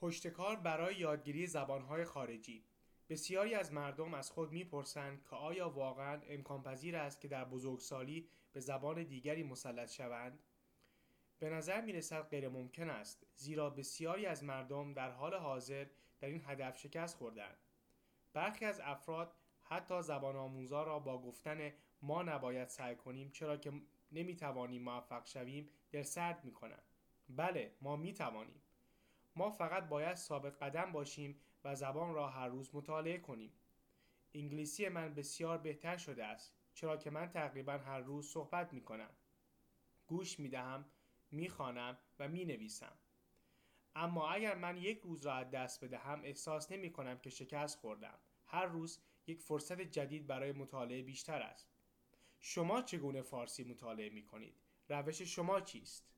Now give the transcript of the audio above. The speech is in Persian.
پشتکار برای یادگیری زبانهای خارجی بسیاری از مردم از خود می‌پرسند که آیا واقعا امکان پذیر است که در بزرگسالی به زبان دیگری مسلط شوند؟ به نظر می رسد غیر ممکن است زیرا بسیاری از مردم در حال حاضر در این هدف شکست خوردند. برخی از افراد حتی زبان آموزا را با گفتن ما نباید سعی کنیم چرا که نمی توانیم موفق شویم دل سرد می کنند. بله ما می توانیم. ما فقط باید ثابت قدم باشیم و زبان را هر روز مطالعه کنیم. انگلیسی من بسیار بهتر شده است چرا که من تقریبا هر روز صحبت می کنم. گوش می دهم، می خانم و می نویسم. اما اگر من یک روز را از دست بدهم احساس نمی کنم که شکست خوردم. هر روز یک فرصت جدید برای مطالعه بیشتر است. شما چگونه فارسی مطالعه می کنید؟ روش شما چیست؟